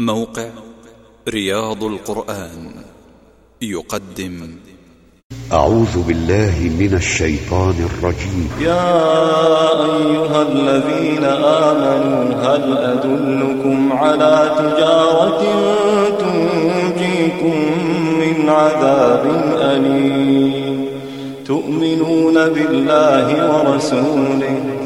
موقع رياض القرآن يقدم. أعوذ بالله من الشيطان الرجيم. يا أيها الذين آمنوا هل أدلكم على تجارة تنجيكم من عذاب أليم؟ تؤمنون بالله ورسوله.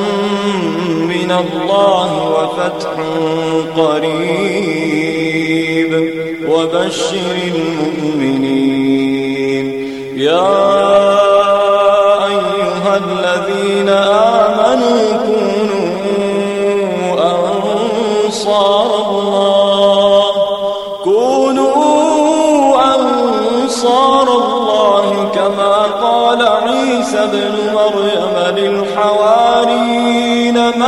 الله وفتح قريب وبشر المؤمنين يا أيها الذين آمنوا كونوا أنصار الله كونوا أنصار الله كما قال عيسى بن مريم للحوارين